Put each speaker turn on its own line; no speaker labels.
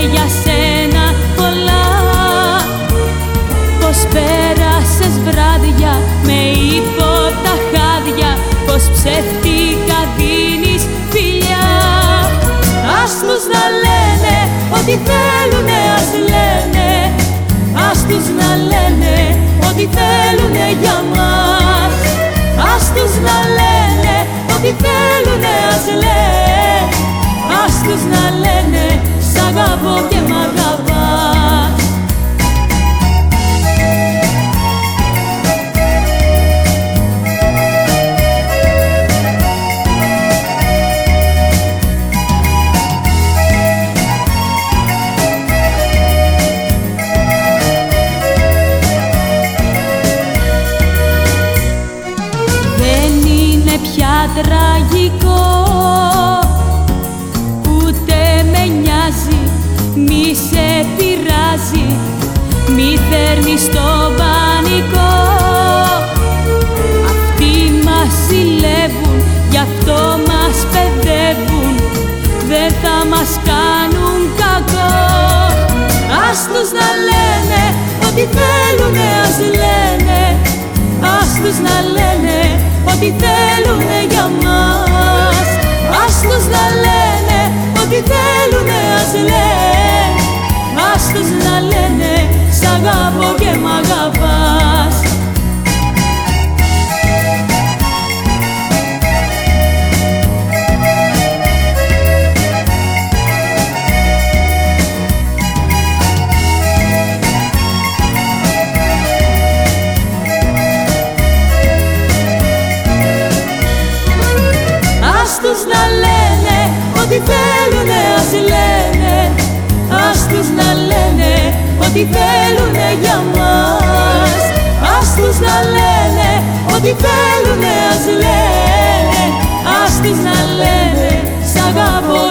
για σένα. Τραγικό. Ούτε με νοιάζει, μη σε πειράζει Μη φέρνεις το πανικό. Αυτοί μας συλλεύουν, γι' αυτό μας παιδεύουν Δεν θα μας κάνουν κακό. Ας τους να λένε, ό,τι θέλουνε ας λένε Ας τους να λένε, ό,τι θέλουνε για μας. Ας τους να λένε ό,τι θέλουνε ας λένε. Ας τους να λένε σ' αγαπώ και μ' αγαπάς τους να λένε Ό,τι θέλουνε ας λένε. Ας τους να λένε Ό,τι θέλουνε για μας. Ας τους να λένε Ό,τι θέλουνε ας λένε. Ας τους να λένε Σ' αγαπώ